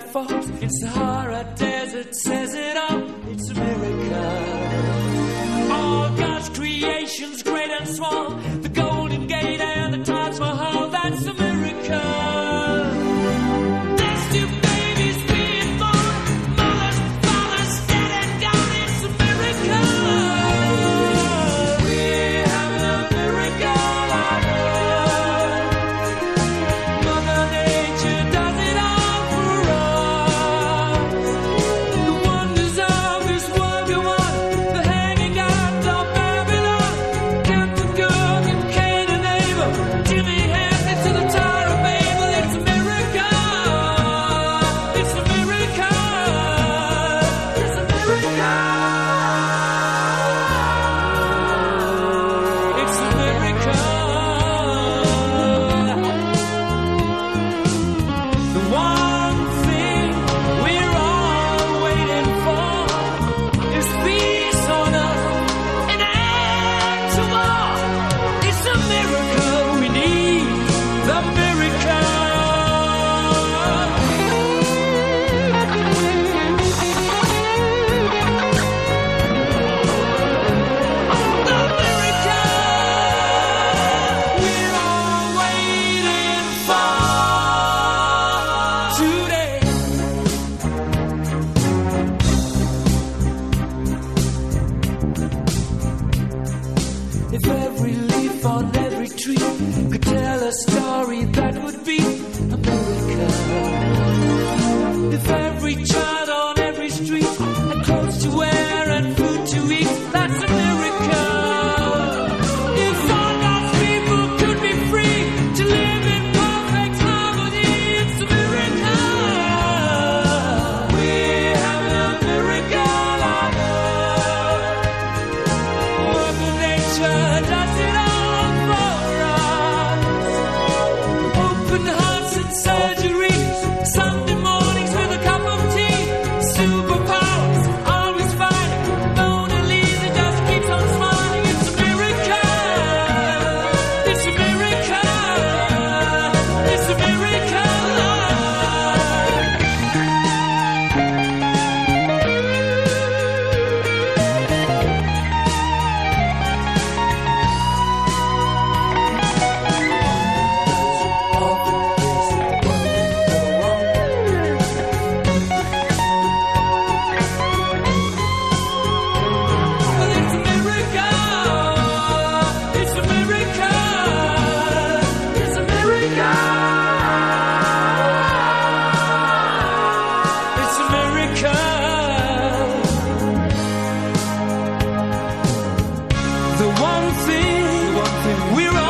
white fox in Sahara Desert says it all. It's a miracle. All God's creations, great and small, the Golden Gate and the Taj Mahal. That's a one thing we're all